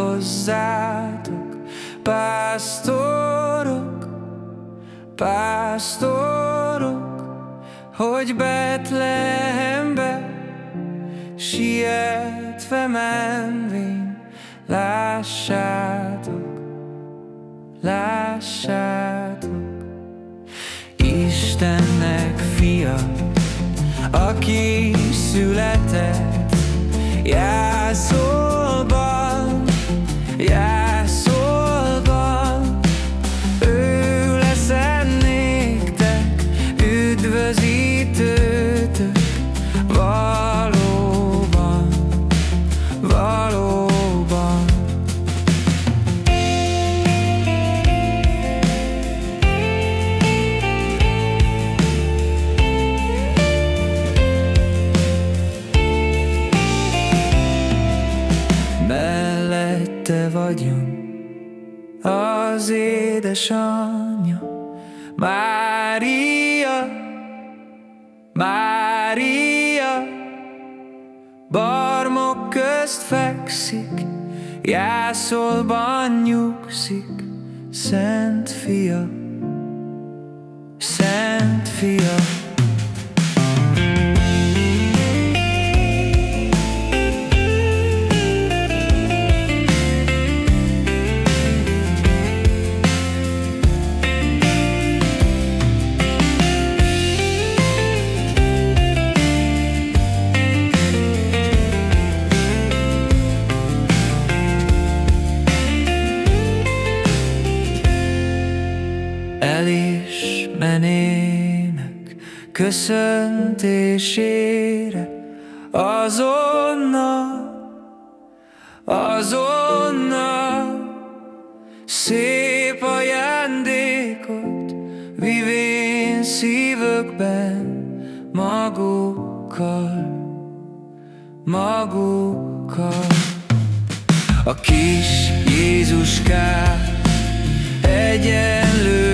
hozzátok, pásztorok, pásztorok, hogy Betlehembe sietve menvén lássátok, lássátok. Istennek fia, aki született, jászolban, jászolban, Vagyunk. Az édesanyja, Mária, Mária, barmok közt fekszik, jászolban nyugszik, Szent Fia, El is menének köszöntésére azonnal, azonnal szép ajándékot vivén szívükben magukkal, magukkal. A kis Jézuskát imád.